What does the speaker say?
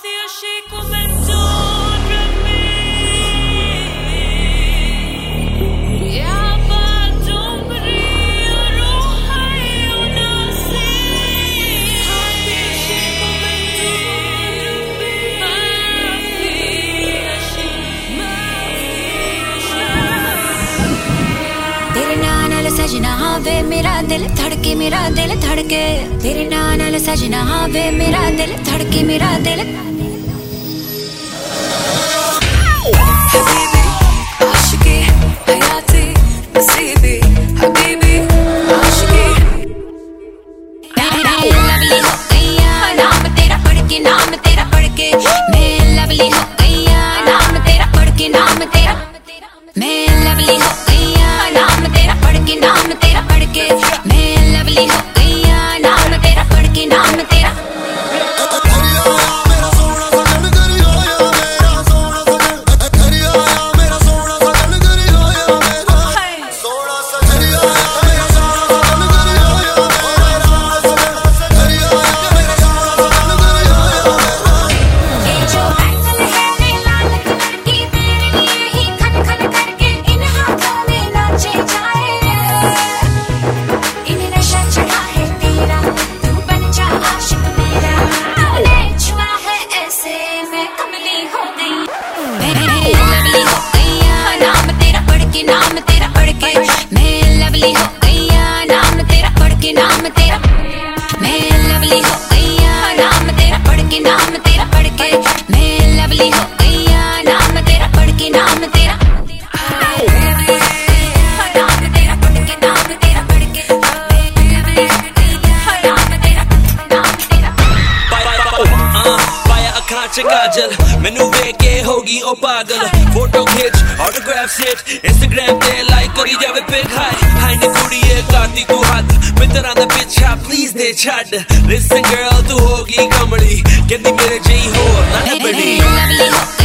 तेरे नाल सजना वे मेरा दिल धड़के मेरा दिल धड़के तेरे नाल ਨਾਲ सजना ਵੇ मेरा ਦਿਲ ਧੜਕੇ ਮੇਰਾ ਦਿਲ ਹਬੀਬੀ लवली हो गई नाम तेरा पढ़ के नाम तेरा पढ़ के मैं लवली हो गई नाम तेरा नाम तेरा नाम तेरा नाम तेरा कांच काजल मैनू वेके होगी ओ पागल फोटो खींच ऑटोग्राफ सेट इंस्टाग्राम पे लाइक करी जावे पे खाए हाय कुड़ी ये गाती तू हद मित्रा दा पीछा प्लीज दे छड लिसन गर्ल तू होगी कमड़ी केंदी मेरे जई हो ना बड़ी